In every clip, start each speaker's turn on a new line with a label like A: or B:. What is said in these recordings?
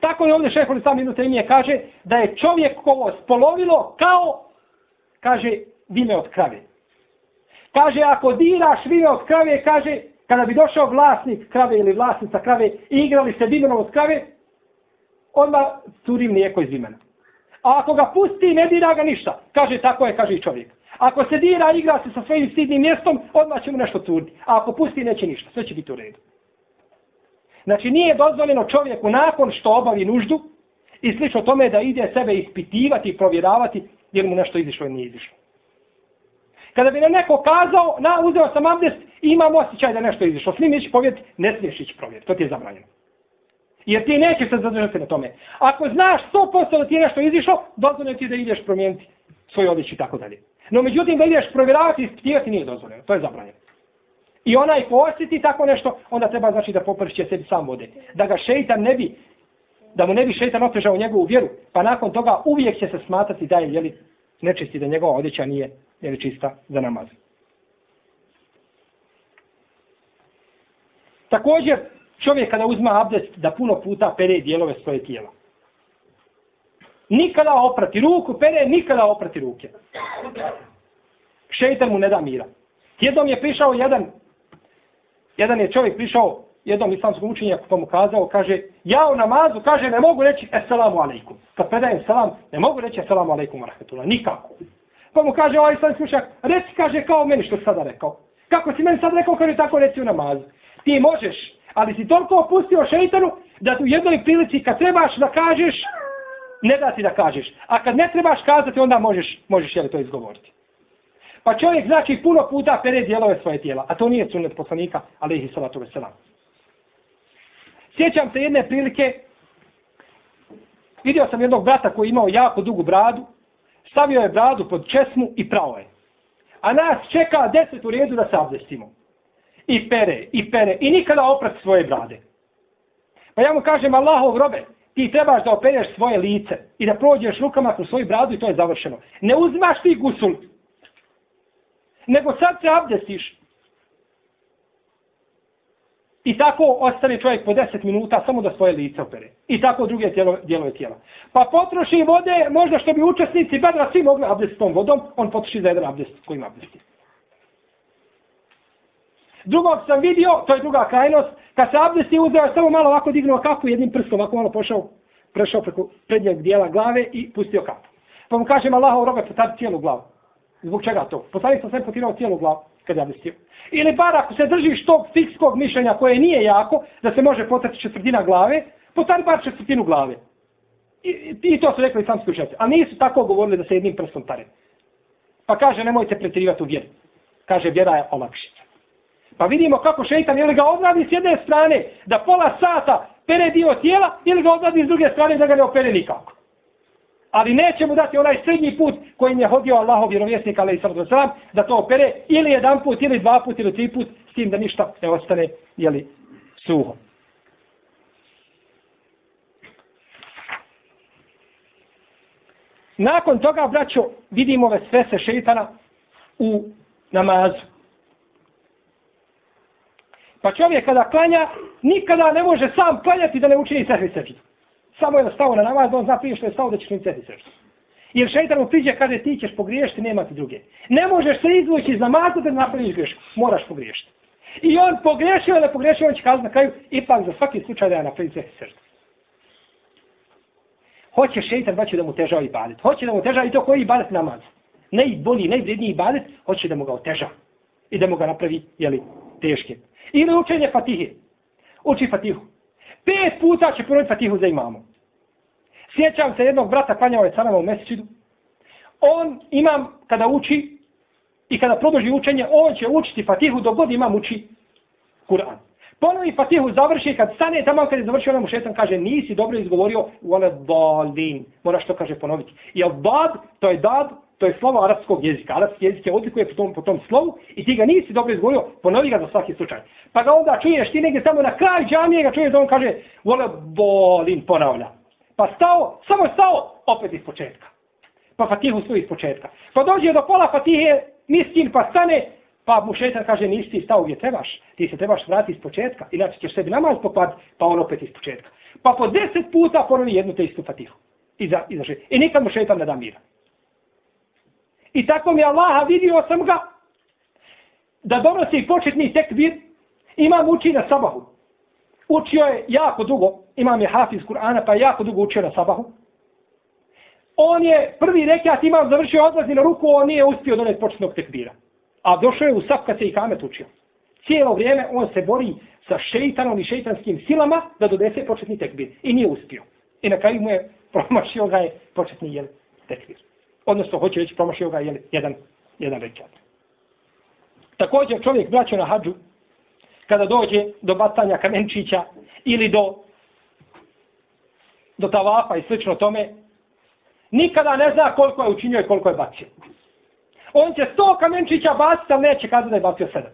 A: Tako je ovdje šehol sam Ibn temije kaže da je čovjek kovo spolovilo kao, kaže, vime od krave. Kaže, ako diraš vime od krave, kaže, kada bi došao vlasnik krave ili vlasnica krave i igrali se vimenom od krave, odmah curi mlijeko iz vimena. A ako ga pusti, ne dira ga ništa. Kaže, tako je, kaže i čovjek. Ako se dira, igra se sa svojim stidnim mjestom, odmah će mu nešto curiti. A ako pusti, neće ništa. Sve će biti u redu. Znači, nije dozvoljeno čovjeku nakon što obavi nuždu i slično tome da ide sebe ispitivati i provjeravati jer mu nešto izišlo ili nije izišlo. Kada bi nam neko kazao, na, uzeo sam abdest i imam osjećaj da nešto izišlo. Slim ići povjeriti, ne smiješ ići provjeriti. To ti je zabranjeno. Jer ti nećeš se zadržati na tome. Ako znaš 100% da ti je nešto izišlo, dozvoljeno ti da ideš promijeniti svoj odjeću i tako dalje. No međutim da ideš provjeravati i ispitivati nije dozvoljeno. To je zabranjeno. I onaj ko osjeti tako nešto, onda treba znači da popršće sebi sam vode. Da ga šeitan ne bi, da mu ne bi šeitan otežao njegovu vjeru, pa nakon toga uvijek će se smatrati da je jeli, nečisti, da njegova odjeća nije jeli, čista za namaz. Također, čovjek kada uzma abdest da puno puta pere dijelove svoje tijela. Nikada oprati ruku, pere, nikada oprati ruke. Šeitan mu ne da mira. Jednom je prišao jedan jedan je čovjek prišao jednom islamskom učenjaku pa mu kazao, kaže, ja u namazu, kaže, ne mogu reći eselamu alaikum. Kad predajem selam, ne mogu reći eselamu alaikum rahmetullah, nikako. Pa mu kaže ovaj islamski učenjak, reci, kaže, kao meni što sada rekao. Kako si meni sad rekao, kaže, tako reci u namazu. Ti možeš, ali si toliko opustio šeitanu, da tu jednoj prilici kad trebaš da kažeš, ne da ti da kažeš. A kad ne trebaš kazati, onda možeš, možeš jeli to izgovoriti. Pa čovjek znači puno puta pere dijelove svoje tijela, a to nije sunnet poslanika, ali ih salatu veselam. Sjećam se jedne prilike, vidio sam jednog brata koji imao jako dugu bradu, stavio je bradu pod česmu i prao je. A nas čeka deset u redu da se abdestimo. I pere, i pere, i nikada oprat svoje brade. Pa ja mu kažem, Allahov robe, ti trebaš da opereš svoje lice i da prođeš rukama kroz svoju bradu i to je završeno. Ne uzmaš ti gusul, nego sad se abdestiš. I tako ostane čovjek po 10 minuta samo da svoje lice opere. I tako druge tijelo, dijelove tijela. Pa potroši vode, možda što bi učesnici bedra svi mogli abdestiti tom vodom, on potroši za jedan abdest kojim abdesti. Drugog sam vidio, to je druga krajnost, kad se abdesti uzeo, samo malo ovako dignuo kapu jednim prstom, ovako malo pošao, prešao preko prednjeg dijela glave i pustio kapu. Pa mu kažem, Allahov robe, potati cijelu glavu. Zbog čega to? Poslanik sam sve potirao cijelu glavu kad je abdestio. Ili bar ako se držiš tog fikskog mišljenja koje nije jako, da se može potrati četvrtina glave, potari bar četvrtinu glave. I, I to su rekli sam slušajci. A nisu tako govorili da se jednim prstom tare. Pa kaže, nemojte pretirivati u vjeru. Kaže, vjera je olakšica. Pa vidimo kako šeitan, ili ga odradi s jedne strane da pola sata pere dio tijela, ili ga odradi s druge strane da ga ne opere nikako ali neće mu dati onaj srednji put kojim je hodio Allahov vjerovjesnik, ali i sallam, da to opere ili jedan put, ili dva put, ili tri put, s tim da ništa ne ostane, jeli, suho. Nakon toga, braćo, vidimo ove sve se šeitana u namazu. Pa čovjek kada klanja, nikada ne može sam klanjati da ne učini sehvi seđu. Samo je da stao na namaz, on zna prije što je stao da ćeš mi ceti srcu. Jer šeitan mu priđe kaže ti ćeš pogriješiti, nema ti druge. Ne možeš se izvući iz namaza da napraviš grešku. Moraš pogriješiti. I on pogrešio ili pogrešio, on će kazati na kraju, ipak za svaki slučaj da ja napravim ceti srcu. Hoće šeitan baći da mu težao i balet. Hoće da mu teža i to koji badet namaz. Najbolji, najvredniji balet, hoće da mu ga oteža. I da mu ga napravi, jeli, teške. Ili učenje fatihe. Uči fatihu. Pet puta će ponoviti fatihu za imamo. Sjećam se jednog brata, klanjao je sa u mesičidu. On imam, kada uči i kada produži učenje, on će učiti fatihu dok god imam uči Kur'an. Ponovi fatihu završi, kad stane tamo, kad je završio, ono mu šetan kaže, nisi dobro izgovorio, vole dalin. Moraš to kaže ponoviti. I dad, to je dad, to je slovo arapskog jezika. Arapski jezik je odlikuje po tom, po tom slovu i ti ga nisi dobro izgovorio, ponovi ga za svaki slučaj. Pa ga onda čuješ ti negdje samo na kraj džamije ga čuješ da on kaže, vole bolin ponavlja. Pa stao, samo je stao, opet iz početka. Pa fatihu stoji iz početka. Pa dođe do pola fatihe, miskin, pa stane, pa mu šetan kaže, nisi ti stao gdje trebaš, ti se trebaš vratiti iz početka, inače ćeš sebi namaz popad, pa on opet iz početka. pa po deset puta ponovi jednu te istu fatihu. I, za, i, za I nikad mu šetan ne da mira. I tako mi Allaha vidio sam ga da donosi početni tekbir, imam uči na sabahu. Učio je jako dugo, imam je hafiz Kur'ana, pa je jako dugo učio na sabahu. On je prvi rekat imam završio odlazi na ruku, on nije uspio doneti početnog tekbira. A došao je u sap kad se i kamet učio. Cijelo vrijeme on se bori sa šeitanom i šeitanskim silama da donese početni tekbir. I nije uspio. I na kraju mu je promašio ga je početni jel, tekbir. Odnosno, hoće reći, promašio ga jeli, jedan, jedan rekat. Također čovjek braćo na hađu, kada dođe do batanja kamenčića ili do do tavafa i slično tome, nikada ne zna koliko je učinio i koliko je bacio. On će sto kamenčića baciti, ali neće kada da je bacio sedam.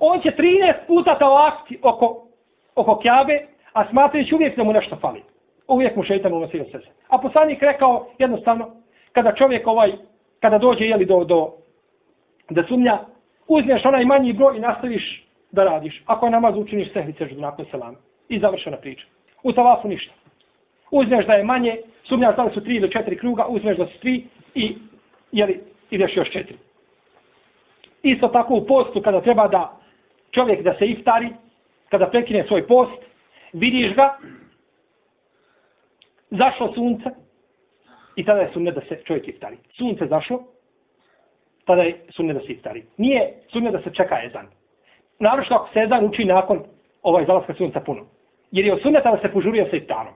A: On će 13 puta tavafiti oko, oko kjabe, a smatrajući uvijek da mu nešto fali. Uvijek mu šeitan unosi od sebe. A poslanik rekao jednostavno, kada čovjek ovaj, kada dođe jeli do, do, da sumnja, uzmeš onaj manji broj i nastaviš da radiš. Ako je namaz učiniš sehlice seždu nakon selama. I završena priča. U tavafu ništa. Uzmeš da je manje, sumnjaš da li su tri ili četiri kruga, uzmeš da su tri i jeli, ideš još četiri. Isto tako u postu kada treba da čovjek da se iftari, kada prekine svoj post, vidiš ga, zašlo sunce i tada je sunnet da se čovjek iftari. Sunce zašlo, tada je sunnet da se iftari. Nije sunnet da se čeka ezan. Naravno ako se ezan uči nakon ovaj zalaska sunca puno. Jer je od sunneta da se požurio sa iftarom.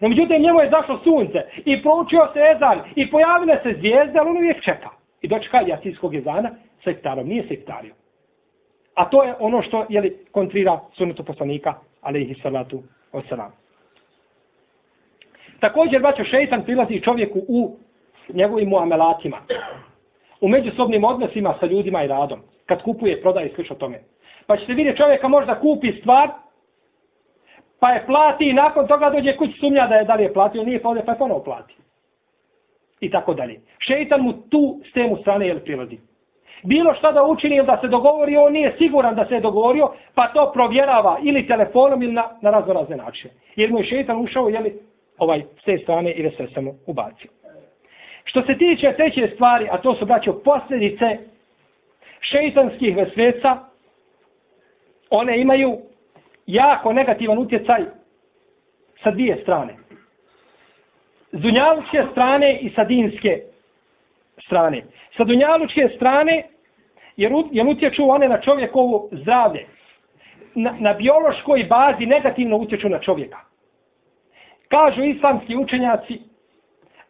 A: No međutim, njemu je zašlo sunce i proučio se ezan i pojavile se zvijezde, ali on uvijek čeka. I dočeka jasijskog ezana sa iftarom. Nije se iftario. A to je ono što jeli, kontrira sunnetu poslanika, ali ih salatu od. Također, braćo, šeitan prilazi čovjeku u njegovim muamelatima. U međusobnim odnosima sa ljudima i radom. Kad kupuje, prodaje i slično tome. Pa ćete vidjeti čovjeka možda kupi stvar, pa je plati i nakon toga dođe kući sumnja da je da li je platio, nije pa pa je ponovo plati. I tako dalje. Šeitan mu tu s temu strane jel prilazi. Bilo šta da učini ili da se dogovori, on nije siguran da se je dogovorio, pa to provjerava ili telefonom ili na, na razno razne načine. Jer mu je šeitan ušao jeli, ovaj, s te strane i se samo ubacio. Što se tiče treće stvari, a to su braćo posljedice šeitanskih vesveca, one imaju jako negativan utjecaj sa dvije strane. S dunjalučke strane i sa dinske strane. Sa dunjalučke strane, jer, jer utječu one na čovjekovu zdravlje. Na, na biološkoj bazi negativno utječu na čovjeka. Kažu islamski učenjaci,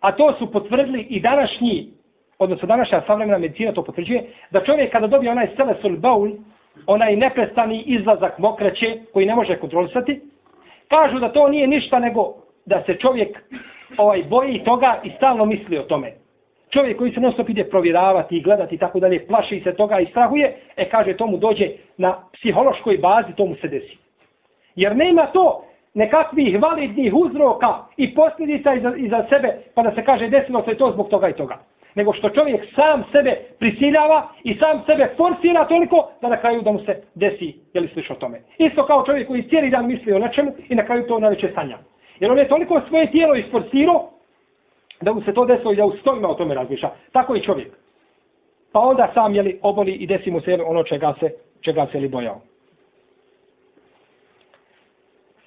A: a to su potvrdili i današnji, odnosno današnja savremena medicina to potvrđuje, da čovjek kada dobije onaj selesul baul, onaj neprestani izlazak mokraće koji ne može kontrolisati, kažu da to nije ništa nego da se čovjek ovaj boji toga i stalno misli o tome. Čovjek koji se non ide provjeravati i gledati i tako dalje, plaši se toga i strahuje, e kaže tomu dođe na psihološkoj bazi, tomu se desi. Jer nema to nekakvih validnih uzroka i posljedica iza, iza sebe, pa da se kaže desilo se to zbog toga i toga nego što čovjek sam sebe prisiljava i sam sebe forsira toliko da na kraju da mu se desi, je li sliš o tome. Isto kao čovjek koji cijeli dan misli o nečemu i na kraju to najveće sanja. Jer on je toliko svoje tijelo isforsirao da mu se to desilo i da u stojima o tome razmišlja. Tako i čovjek. Pa onda sam je li oboli i desi mu se ono čega se, čega se li bojao.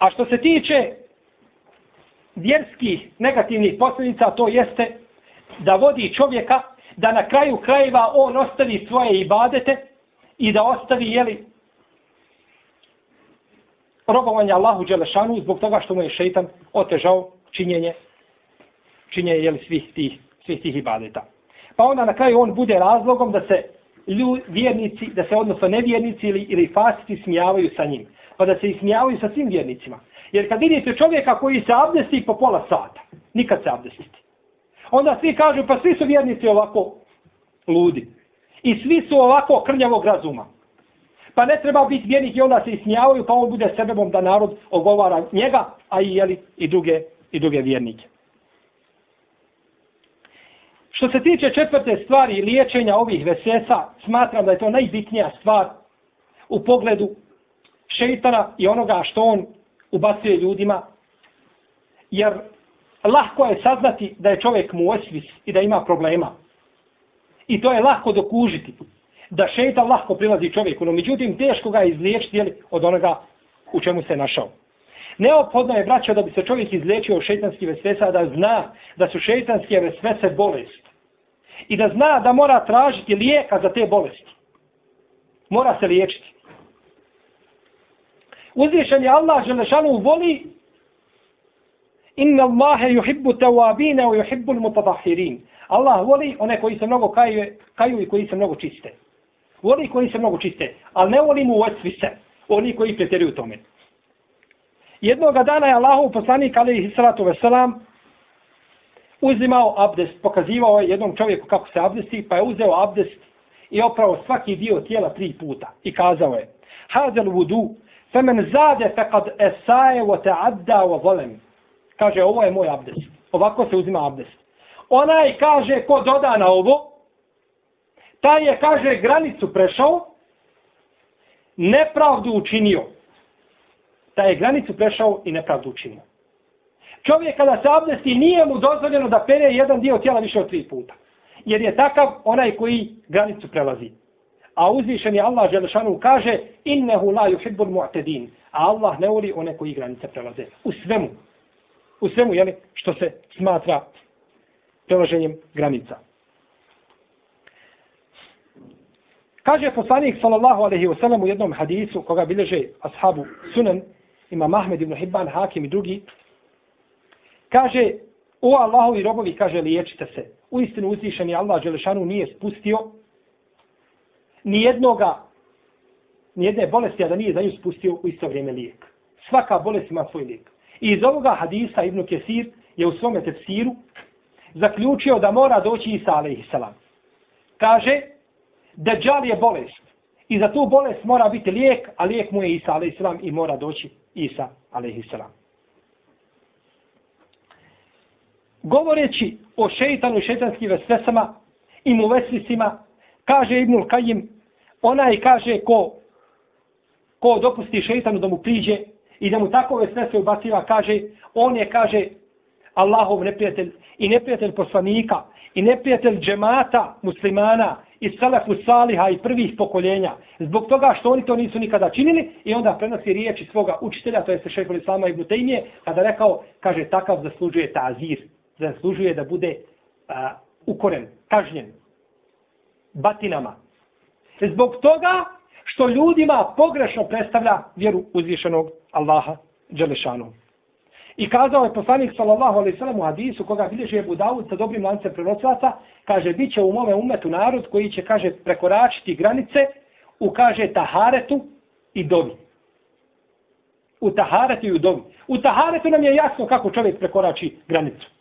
A: A što se tiče vjerskih negativnih posljedica, to jeste da vodi čovjeka da na kraju krajeva on ostavi svoje ibadete i da ostavi jeli robovanje Allahu Đelešanu zbog toga što mu je šeitan otežao činjenje činjenje jeli svih tih, svih tih ibadeta. Pa onda na kraju on bude razlogom da se lju, vjernici, da se odnosno nevjernici ili, ili fasici smijavaju sa njim. Pa da se ismijavaju sa svim vjernicima. Jer kad vidite čovjeka koji se abdesti po pola sata, nikad se abdestiti onda svi kažu pa svi su vjernici ovako ludi. I svi su ovako krnjavog razuma. Pa ne treba biti vjernik i onda se ismijavaju pa on bude sebebom da narod ogovara njega, a i, jeli, i, druge, i druge vjernike. Što se tiče četvrte stvari liječenja ovih vesesa, smatram da je to najbitnija stvar u pogledu šeitana i onoga što on ubacuje ljudima Jer lahko je saznati da je čovjek mu osvis i da ima problema. I to je lahko dokužiti. Da šeitan lahko prilazi čovjeku, no međutim teško ga je izliječiti od onoga u čemu se našao. Neophodno je, braćo, da bi se čovjek izliječio od šeitanskih vesvesa, da zna da su šeitanske vesvese bolest. I da zna da mora tražiti lijeka za te bolesti. Mora se liječiti. Uzvišen je Allah Želešanu voli Inna Allahe yuhibbu tawabina wa yuhibbu al-mutatahirin. Allah voli one koji se mnogo kaju, kaju i koji se mnogo čiste. Voli koji se mnogo čiste, ali ne voli mu se. Oni koji pretjeruju tome. Jednoga dana je Allahov poslanik alejhi salatu vesselam uzimao abdest, pokazivao je jednom čovjeku kako se abdesti, pa je uzeo abdest i opravo svaki dio tijela tri puta i kazao je: "Hadal wudu faman zada fekad esaje wa ta'adda wa volem. Kaže ovo je moj abdest. Ovako se uzima abdest. Onaj kaže ko doda na ovo, taj je kaže granicu prešao, nepravdu učinio Taj je granicu prešao i nepravdu učinio. Čovjek kada se abdesti nije mu dozvoljeno da pere jedan dio tijela više od tri puta. Jer je takav onaj koji granicu prelazi. A uzvišen je Allah Želešanu kaže innehu la yuhibbul mu'tedin. A Allah ne voli one koji granice prelaze. U svemu. U svemu, jeli, što se smatra prelaženjem granica. Kaže poslanik sallallahu alejhi ve sellem u jednom hadisu koga bilježe ashabu Sunan ima Mahmed ibn Hibban, Hakim i drugi, kaže, o Allahovi robovi, kaže, liječite se. U istinu uzvišen je Allah Đelešanu nije spustio ni jednoga, ni jedne bolesti, a da nije za nju spustio u isto vrijeme lijek. Svaka bolest ima svoj lijek. I iz ovoga hadisa Ibn Kesir je u svome tefsiru zaključio da mora doći Isa alaihissalam. Kaže, Dejjal je bolest. I za tu bolest mora biti lijek, a lijek mu je Isa alaihissalam i mora doći Isa, alaihissalam. Govoreći o šeitanu i šeitanskim vesvesama i muvesisima, kaže Ibnul Kajim, onaj kaže ko, ko dopusti šeitanu da mu priđe i da mu tako vesvese ubaciva, kaže, on je, kaže, Allahov neprijatelj i neprijatelj poslanika i neprijatelj džemata muslimana i salafu saliha i prvih pokoljenja. Zbog toga što oni to nisu nikada činili i onda prenosi riječi svoga učitelja, to je se šehol Islama i Tejmije, kada rekao, kaže, takav zaslužuje tazir, zaslužuje da bude a, ukoren, kažnjen, batinama. E, zbog toga što ljudima pogrešno predstavlja vjeru uzvišenog Allaha Đelešanu. I kazao je poslanik sallallahu alejhi ve sellem u hadisu koga bilježi Abu Davud sa dobrim lancem prenosilaca, kaže biće u mome umetu narod koji će kaže prekoračiti granice u kaže taharetu i dovi. U taharetu i u dovi. U taharetu nam je jasno kako čovjek prekorači granicu.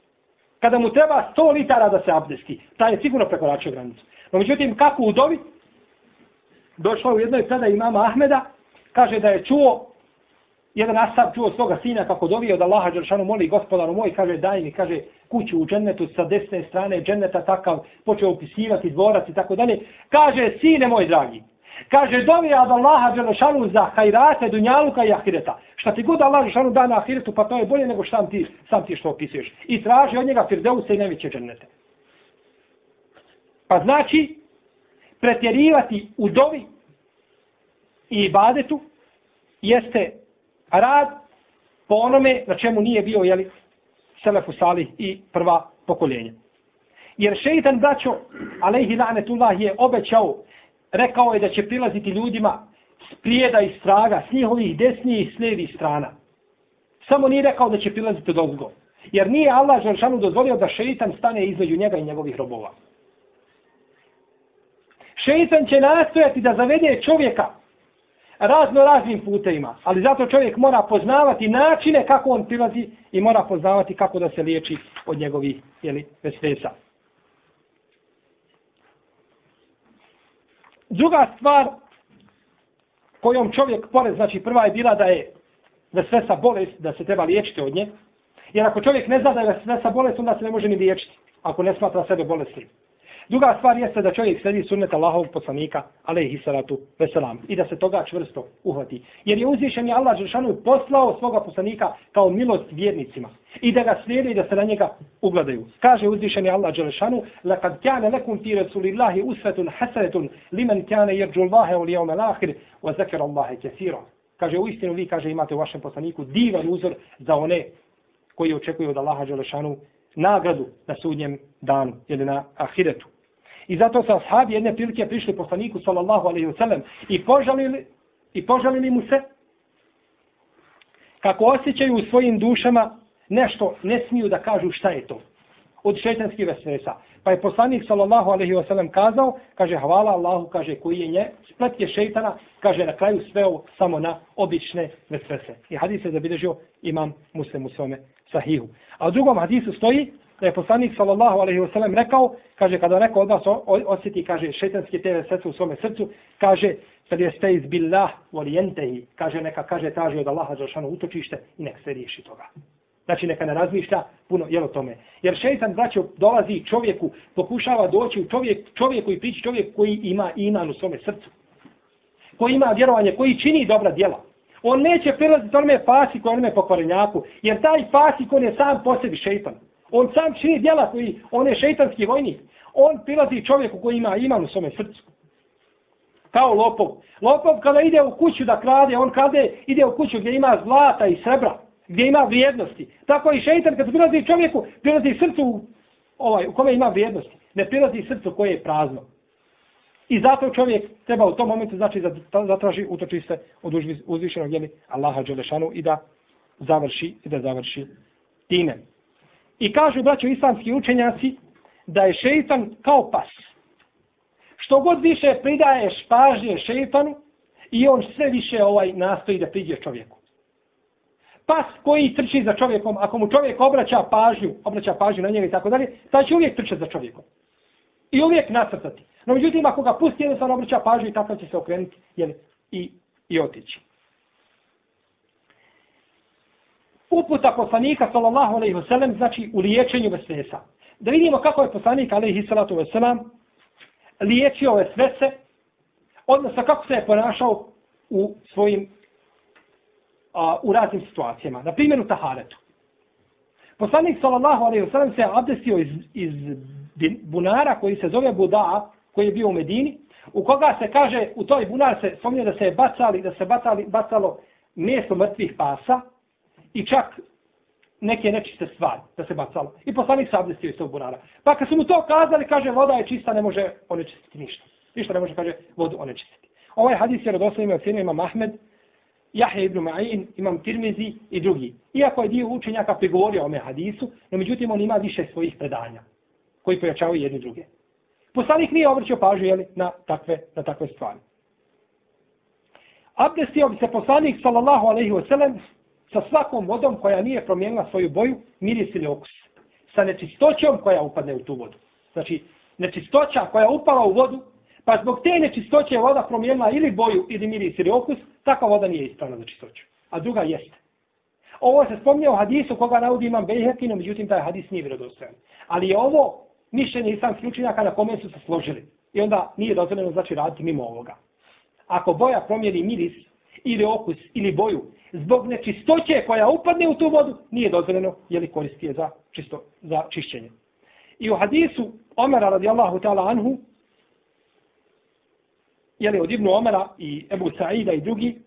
A: Kada mu treba 100 litara da se abdesti, taj je sigurno prekoračio granicu. No međutim, kako udovi? Došla u jednoj sada imama Ahmeda, kaže da je čuo jedan asab čuo svoga sina kako dovi da Allaha Đeršanu moli gospodaru moj, kaže daj mi, kaže kuću u džennetu sa desne strane dženneta takav, počeo upisivati dvorac i tako dalje. Kaže, sine moj dragi, kaže dovija od Allaha Đelešanu za hajrate dunjaluka i ahireta. Šta ti god Allah Đelešanu da na ahiretu, pa to je bolje nego šta ti, sam ti što opisuješ. I traži od njega firdeuse i najveće džennete. Pa znači, pretjerivati u dovi i ibadetu jeste rad po onome na čemu nije bio jeli, Selefu Salih i prva pokoljenja. Jer šeitan braćo, alejhi la'netullah je obećao, rekao je da će prilaziti ljudima s prijeda i straga, s njihovih desnijih i slijevih strana. Samo nije rekao da će prilaziti od ozgo. Jer nije Allah Žaršanu dozvolio da šeitan stane između njega i njegovih robova. Šeitan će nastojati da zavede čovjeka razno raznim putevima, ali zato čovjek mora poznavati načine kako on prilazi i mora poznavati kako da se liječi od njegovih jeli, vesvesa. Druga stvar kojom čovjek pored, znači prva je bila da je vesvesa bolest, da se treba liječiti od nje. Jer ako čovjek ne zna da je vesvesa bolest, onda se ne može ni liječiti, ako ne smatra sebe bolestnim. Druga stvar jeste da čovjek sledi sunnet Allahovog poslanika, alejhi salatu veselam, i da se toga čvrsto uhvati. Jer je uzvišen je Allah Žešanu poslao svoga poslanika kao milost vjernicima i da ga slijede i da se na njega ugledaju. Kaže uzvišen je Allah Žešanu, لَقَدْ كَانَ لَكُمْ فِي رَسُولِ اللَّهِ أُسْفَةٌ حَسَنَةٌ لِمَنْ كَانَ يَرْجُ اللَّهَ وَلْيَوْمَ الْآخِرِ وَذَكَرَ اللَّهَ كَثِيرًا Kaže, u istinu vi, kaže, imate u vašem poslaniku divan uzor za one koji očekuju od Allaha Đelešanu nagradu na sudnjem danu ili na ahiretu. I zato su ashabi jedne prilike prišli poslaniku sallallahu alaihi wasallam i požalili, i požalili mu se kako osjećaju u svojim dušama nešto ne smiju da kažu šta je to od šetanskih vesvesa. Pa je poslanik sallallahu alaihi ve sellem kazao, kaže hvala Allahu, kaže koji je nje, splet je šeitana, kaže na kraju sveo samo na obične vesvese. I hadis je zabilježio imam muslim u svome sahihu. A u drugom hadisu stoji da je poslanik sallallahu alejhi wa sallam rekao, kaže kada neko od vas osjeti, kaže šejtanski te vesvese u svome srcu, kaže kad je iz billah volijentehi, kaže neka kaže traži od Allaha za utočište i nek se riješi toga. Znači neka ne razmišlja puno jel o tome. Jer šejtan braćo dolazi čovjeku, pokušava doći u čovjek, čovjeku i prići čovjek koji ima iman u svome srcu. Koji ima vjerovanje, koji čini dobra djela. On neće prilaziti onome fasiku, onome pokvarenjaku, jer taj fasik on je sam po sebi šeitan. On sam čini djela koji, on je šeitanski vojnik. On prilazi čovjeku koji ima iman u svome srcu. Kao lopov. Lopov kada ide u kuću da krade, on krade, ide u kuću gdje ima zlata i srebra gdje ima vrijednosti. Tako i šeitan kad prilazi čovjeku, prilazi srcu ovaj, u kome ima vrijednosti. Ne prilazi srcu koje je prazno. I zato čovjek treba u tom momentu znači da zatraži utočište od uzvišenog jeli Allaha Đelešanu i da završi i da završi time. I kažu braćo islamski učenjaci da je šeitan kao pas. Što god više pridaješ pažnje šeitanu i on sve više ovaj nastoji da priđe čovjeku pas koji trči za čovjekom, ako mu čovjek obraća pažnju, obraća pažnju na njega i tako dalje, taj će uvijek trčati za čovjekom. I uvijek nacrtati. No međutim, ako ga pusti, jednostavno obraća pažnju i tako će se okrenuti jel, i, i otići. Uputa poslanika, sallallahu alaihi wasallam, znači u liječenju vesvesa. Da vidimo kako je poslanik, alaihi salatu wasallam, liječio vesvese, odnosno kako se je ponašao u svojim a, u raznim situacijama. Na primjer u Taharetu. Poslanik sallallahu alejhi ve sellem se abdestio iz, iz bunara koji se zove Buda, koji je bio u Medini, u koga se kaže, u toj bunar se spominje da se bacali, da se bacali, bacalo meso mrtvih pasa i čak neke nečiste stvari da se bacalo. I poslanik se abdestio iz tog bunara. Pa kad su mu to kazali, kaže, voda je čista, ne može onečistiti ništa. Ništa ne može, kaže, vodu onečistiti. Ovaj hadis je rodoslovim ocjenio imam Ahmed, Jahje ibn Ma'in, imam Tirmizi i drugi. Iako je dio učenjaka prigovorio o ome hadisu, no međutim on ima više svojih predanja koji pojačavaju jedni druge. Poslanik nije obraćao pažnju jeli, na, takve, na takve stvari. Abdestio bi se poslanik sallallahu alaihi wasallam sa svakom vodom koja nije promijenila svoju boju, miris ili okus. Sa nečistoćom koja upadne u tu vodu. Znači, nečistoća koja upala u vodu, Pa zbog te nečistoće voda promijenila ili boju, ili miris, ili okus, takva voda nije ispravna za čistoću. A druga jeste. Ovo se spominje u hadisu koga navodi imam Bejhekinu, međutim taj hadis nije vjerodostojan. Ali je ovo mišljenje islamskih učenjaka na kome su se složili. I onda nije dozvoljeno znači raditi mimo ovoga. Ako boja promijeni miris, ili okus, ili boju, zbog nečistoće koja upadne u tu vodu, nije dozvoljeno je li koristi za, čisto, za čišćenje. I u hadisu Omara radijallahu ta'ala anhu, jeli, od Ibnu Omara i Ebu Sa'ida i drugi,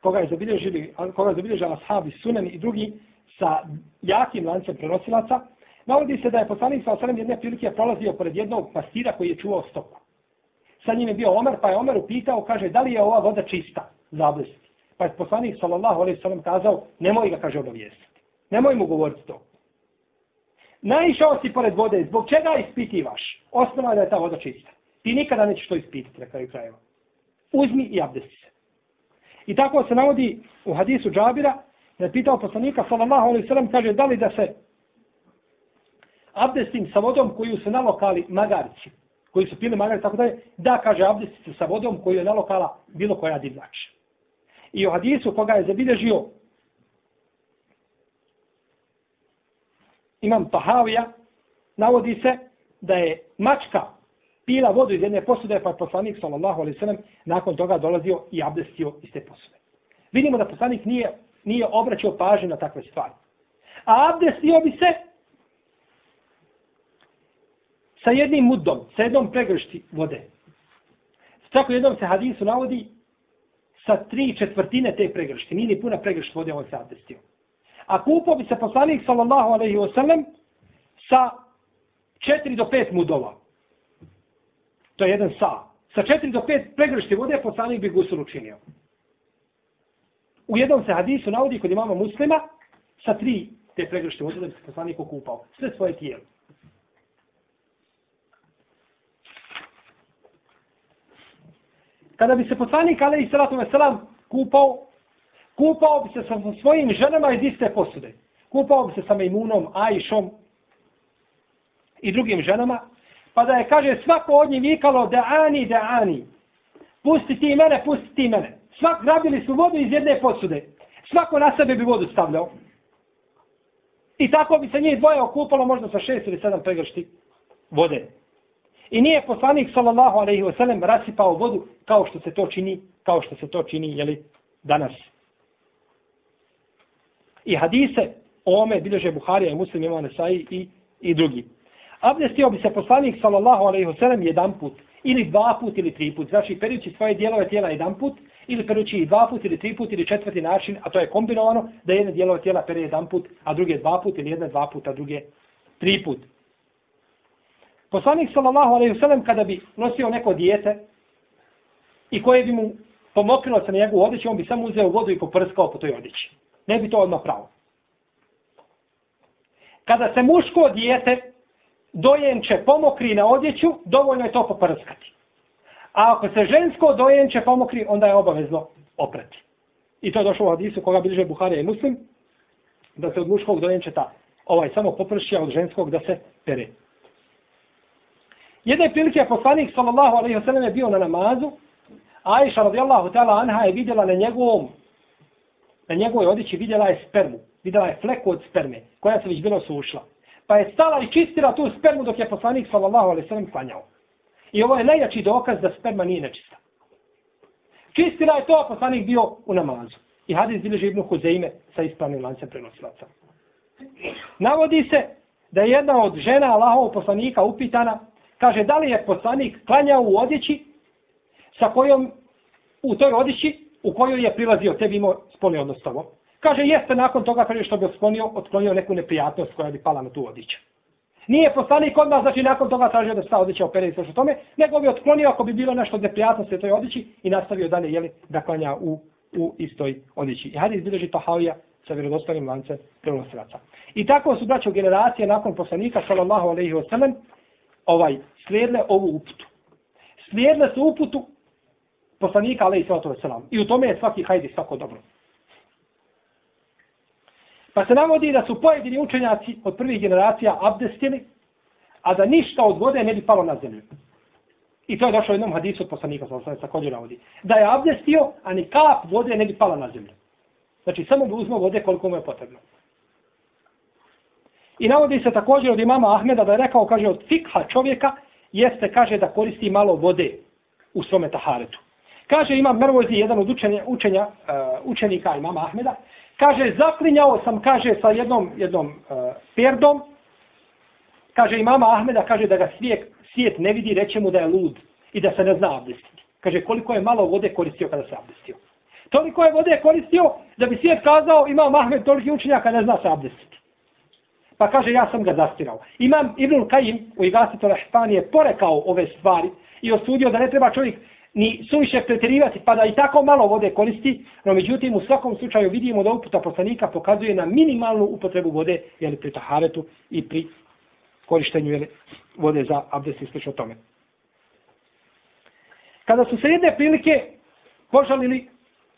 A: koga je zabilježili, koga je zabilježila ashabi sunan i drugi sa jakim lancem prenosilaca, navodi se da je poslanik sa osrem jedne prilike prolazio pored jednog pastira koji je čuvao stoku. Sa njim je bio Omer, pa je Omer upitao, kaže, da li je ova voda čista za oblesti? Pa je poslanik sallallahu alaihi sallam kazao, nemoj ga, kaže, obavijestiti. Nemoj mu govoriti to. Naišao si pored vode, zbog čega ispitivaš? Osnova je da je ta voda čista. Ti nikada nećeš to ispitati na kraju krajeva uzmi i abdesti se. I tako se navodi u hadisu Džabira, da je pitao poslanika, sallallahu alaihi sallam, kaže, da li da se abdestim sa vodom koju su nalokali magarici, koji su pili magarci, tako da je, da, kaže, abdesti se sa vodom koju je nalokala bilo koja divljač. I u hadisu koga je zabilježio imam Tahavija, navodi se da je mačka pila vodu iz jedne posude, pa je poslanik sallallahu alaihi sallam nakon toga dolazio i abdestio iz te posude. Vidimo da poslanik nije, nije obraćao pažnju na takve stvari. A abdestio bi se sa jednim mudom, sa jednom pregršti vode. Tako jednom se hadisu navodi sa tri četvrtine te pregršti. Nije ni puna pregršt vode, on se abdestio. A kupo bi se poslanik sallallahu alaihi wa sallam sa četiri do pet mudova. To je jedan sa. Sa četiri do pet pregršti vode poslanik bi gusul učinio. U jednom se hadisu navodi kod imama muslima sa tri te pregršti vode da bi se poslanik okupao. Sve svoje tijelo. Kada bi se poslanik alaih salatu veselam kupao, kupao bi se sa svojim ženama iz iste posude. Kupao bi se sa Mejmunom, Ajšom i drugim ženama. Pa da je, kaže, svako od njih vikalo da ani, da ani. Pusti ti mene, pusti ti mene. Svak grabili su vodu iz jedne posude. Svako na sebe bi vodu stavljao. I tako bi se njih dvoje okupalo možda sa šest ili sedam pregršti vode. I nije poslanik sallallahu alejhi ve sellem rasipao vodu kao što se to čini, kao što se to čini je li danas. I hadise o ome bilježe Buharija i Muslim Imam Nesai i, i drugi. Abdestio bi se poslanik sallallahu alejhi ve sellem jedan put ili dva put ili tri put. Znači perući svoje dijelove tijela jedan put ili perući i dva put ili tri put ili četvrti način, a to je kombinovano da jedne dijelove tijela pere jedan put, a druge dva put ili jedne dva puta, a druge tri put. Poslanik sallallahu alejhi ve sellem kada bi nosio neko dijete i koje bi mu pomokrilo se na njegovu odjeću, on bi samo uzeo vodu i poprskao po toj odjeći. Ne bi to odmah pravo. Kada se muško dijete dojenče pomokri na odjeću, dovoljno je to poprskati. A ako se žensko dojenče pomokri, onda je obavezno oprati. I to je došlo u hadisu koga bliže Buharija i Muslim, da se od muškog dojenčeta ovaj samo poprši, a od ženskog da se pere. Jedne prilike poslanik sallallahu alejhi ve sellem bio na namazu. Aisha radijallahu ta'ala anha je vidjela na njegovom na njegovoj odjeći vidjela je spermu. Vidjela je fleku od sperme koja se već bilo sušla. Pa je stala i čistila tu spermu dok je poslanik sallallahu alejhi ve sellem klanjao. I ovo je najjači dokaz da sperma nije nečista. Čistila je to, a poslanik bio u namazu. I hadis bilježi Ibnu Huzeime sa ispravnim lancem prenosilaca. Navodi se da je jedna od žena Allahov poslanika upitana kaže da li je poslanik klanjao u odjeći sa kojom u toj odjeći u kojoj je prilazio tebi imao spolni odnos Kaže jeste nakon toga prije što bi otklonio, otklonio neku neprijatnost koja bi pala na tu odjeću. Nije poslanik odmah, znači nakon toga tražio da se ta odjeća opere i sve tome, nego bi otklonio ako bi bilo nešto od neprijatnosti u toj odjeći i nastavio dalje jeli, da klanja u, u istoj odjeći. I hadis bilježi Tahavija sa vjerodostavnim lancem prenosilaca. I tako su braćo generacije nakon poslanika sallallahu alejhi ve ovaj slijedle ovu uputu. Slijedle su uputu poslanika, ali i sallatu wasalam. I u tome je svaki hajdi, svako dobro. Pa se navodi da su pojedini učenjaci od prvih generacija abdestili, a da ništa od vode ne bi palo na zemlju. I to je došlo u jednom hadisu od poslanika, sa sam također navodi. Da je abdestio, a ni kap vode ne bi pala na zemlju. Znači, samo bi uzmo vode koliko mu je potrebno. I navodi se također od imama Ahmeda da je rekao, kaže, od fikha čovjeka jeste, kaže, da koristi malo vode u svome taharetu. Kaže, imam Mervozi, jedan od učenja, učenja, uh, učenika imama Ahmeda, kaže, zaklinjao sam, kaže, sa jednom, jednom uh, perdom, kaže, imama Ahmeda, kaže, da ga svijet, svijet ne vidi, reće mu da je lud i da se ne zna abdestiti. Kaže, koliko je malo vode koristio kada se abdestio. Toliko je vode koristio da bi svijet kazao, imam Ahmed toliki učenjaka ne zna se abdestiti. Pa kaže, ja sam ga zastirao. Imam Ibnul Kajim u Igasitu Rahpani je porekao ove stvari i osudio da ne treba čovjek ni suviše pretjerivati, pa da i tako malo vode koristi, no međutim u svakom slučaju vidimo da uputa poslanika pokazuje na minimalnu upotrebu vode jeli, pri taharetu i pri korištenju jeli, vode za abdest i slično tome. Kada su se jedne prilike požalili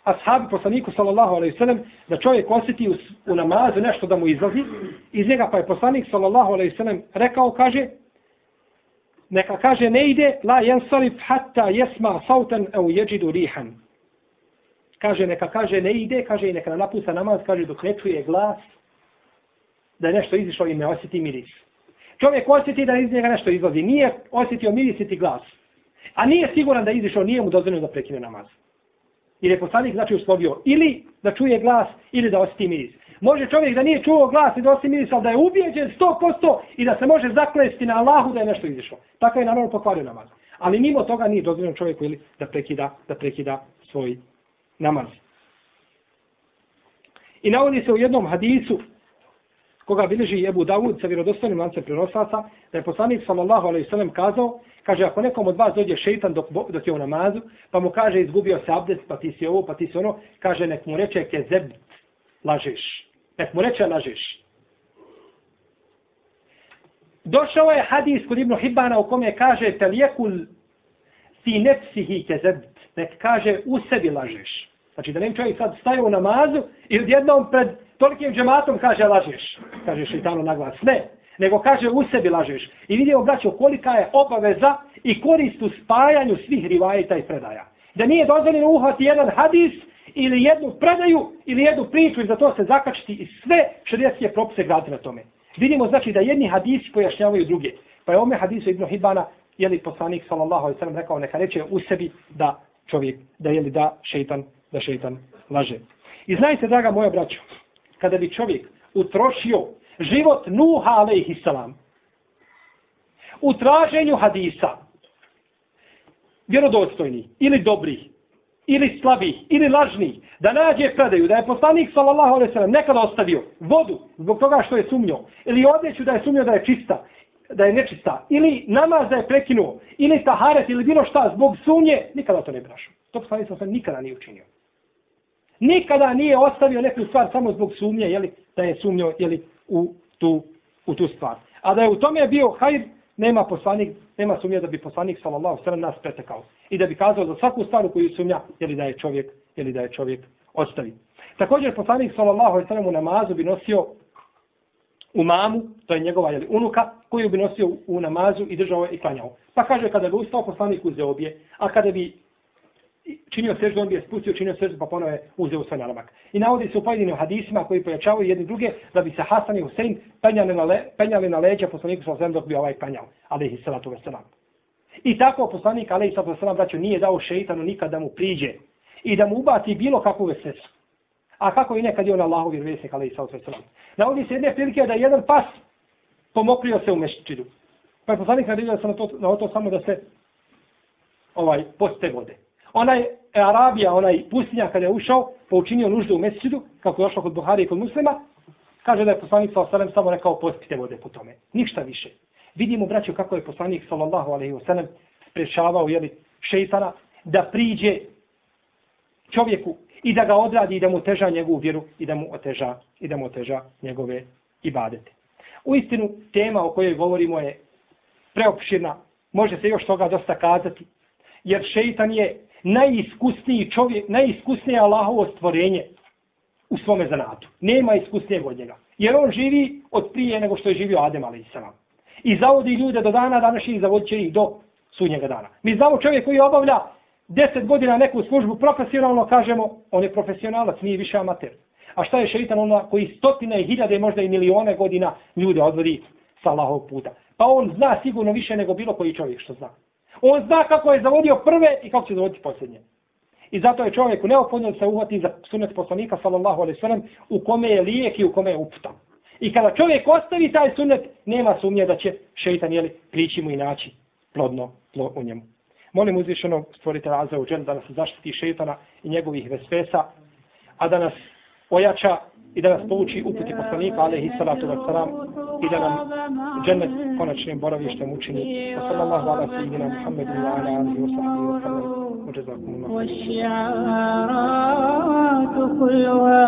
A: ashabi poslaniku sallallahu alejhi ve sellem da čovjek osjeti u, u namazu nešto da mu izlazi iz njega pa je poslanik sallallahu alejhi ve sellem rekao kaže neka kaže ne ide la yansarif hatta jesma sautan au yajidu rihan kaže neka kaže ne ide kaže i neka napusa namaz kaže dok ne čuje glas da je nešto izišlo i ne osjeti miris Čovjek osjeti da iz njega nešto izlazi. Nije osjetio miris niti glas. A nije siguran da je izišao, nije mu dozvoljeno da prekine namaz. Jer je poslanik znači uslovio ili da čuje glas ili da osjeti miris. Može čovjek da nije čuo glas i da osjeti miris, ali da je ubijeđen 100% i da se može zaklesti na Allahu da je nešto izišlo. Tako je naravno pokvario namaz. Ali mimo toga nije dozvoljeno čovjeku ili da prekida, da prekida svoj namaz. I navodi se u jednom hadisu koga bilježi Ebu Davud sa vjerodostojnim lancem prenosaca, da je poslanik sallallahu alaihi sallam kazao, kaže, ako nekom od vas dođe šeitan dok, dok je u namazu, pa mu kaže, izgubio se abdest, pa ti si ovo, pa ti si ono, kaže, nek mu reče, ke zebt, lažeš. Nek mu reče, lažeš. Došao je hadis kod Ibnu Hibana u kome kaže, telijekul fi nepsihi ke zebt. nek kaže, u sebi lažeš. Znači da nem čovjek sad staje u namazu i odjednom pred tolikim džematom kaže lažeš. Kaže šeitanu na glas. Ne, nego kaže u sebi lažeš. I vidimo, braćo, kolika je obaveza i korist u spajanju svih rivajeta i predaja. Da nije dozvoljeno uhvati jedan hadis ili jednu predaju ili jednu priču i za to se zakačiti i sve šarijetske propise graditi na tome. Vidimo znači da jedni hadisi pojašnjavaju druge. Pa je ome hadisu Ibn Hibana, je li poslanik sallallahu alaihi sallam rekao neka reče u sebi da čovjek, da je li da šeitan da šeitan laže. I znajte, draga moja braćo, kada bi čovjek utrošio život Nuha alaihissalam u traženju hadisa, vjerodostojni ili dobri, ili slabi, ili lažni, da nađe predaju, da je poslanik sallallahu alaihi sallam nekada ostavio vodu zbog toga što je sumnio, ili odjeću da je sumnio da je čista, da je nečista, ili namaz da je prekinuo, ili taharet, ili bilo šta zbog sumnje, nikada to ne prašao. To poslanik sallallahu alaihi nikada nije učinio. Nikada nije ostavio neku stvar samo zbog sumnje, jeli, da je sumnio jeli, u, tu, u tu stvar. A da je u tome bio hajr, nema poslanik, nema sumnje da bi poslanik sallallahu sallam nas pretekao. I da bi kazao za svaku stvar u koju sumnja, jeli da je čovjek, jeli da je čovjek ostavi. Također poslanik sallallahu sallam u namazu bi nosio u mamu, to je njegova jeli, unuka, koju bi nosio u namazu i držao i klanjao. Pa kaže kada bi ustao poslanik uzeo obje, a kada bi činio seždu, on bi je spustio, činio seždu, pa ponove uzeo svoj nalamak. I navodi se u pojedinim hadisima koji pojačavaju jedni druge, da bi se Hasan i Husein penjali na, le, penjali na leđa poslaniku sa dok bi ovaj penjao, alaihi salatu veselam. I tako poslanik, alaihi salatu veselam, braću, nije dao šeitanu nikad da mu priđe i da mu ubaci bilo kakvu vesesu. A kako i nekad je on Allahov vjerovjesnik, alaihi salatu veselam. Navodi se jedne prilike da jedan pas pomokrio se u mešćidu. Pa je poslanik naredio na to, na to samo da se ovaj poste vode onaj e, Arabija, onaj pustinja kada je ušao, pa učinio nuždu u mesidu, kako je došlo kod Buhari i kod muslima, kaže da je poslanik sa osalem samo rekao pospite vode po tome. Ništa više. Vidimo, braćo, kako je poslanik sallallahu alaihi wasallam sprečavao jeli, šeitana da priđe čovjeku i da ga odradi i da mu teža njegovu vjeru i da mu oteža, i da mu oteža njegove ibadete. U istinu, tema o kojoj govorimo je preopširna. Može se još toga dosta kazati. Jer šeitan je najiskusniji čovjek, najiskusnije Allahovo stvorenje u svome zanatu. Nema iskusnijeg od njega. Jer on živi od prije nego što je živio Adem a.s. I zavodi ljude do dana današnjih zavodit će ih do sudnjega dana. Mi znamo čovjek koji obavlja deset godina neku službu profesionalno, kažemo, on je profesionalac, nije više amater. A šta je šeitan ona koji stotine i hiljade, možda i milione godina ljude odvodi sa Allahovog puta? Pa on zna sigurno više nego bilo koji čovjek što zna. On zna kako je zavodio prve i kako će zavoditi posljednje. I zato je čovjeku neophodno da se uhvati za sunet poslanika sallallahu alaihi sallam u kome je lijek i u kome je uputa. I kada čovjek ostavi taj sunet, nema sumnje da će šeitan jeli, prići mu i naći plodno tlo u njemu. Molim uzvišenog stvoritelja Azza u da nas zaštiti šeitana i njegovih vespesa, a da nas ojača i da nas pouči uputi poslanika, alaihi salatu wa i da nam džennet konačnim boravištem učini. Wa sallallahu ala sayyidina Muhammedu wa ala alihi wa sahbihi wa sallam. وجزاكم الله والشعارات كلها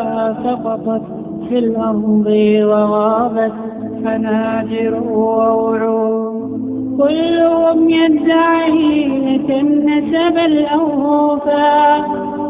A: سقطت في الأرض وغابت فناجر ووعود كلهم يدعي لك النسب الأوفى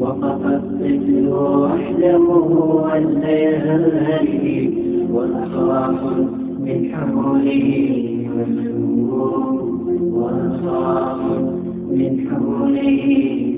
B: وقف الطفل وحده والليالي وأخاف من حوله مسؤول وأخاف من حوله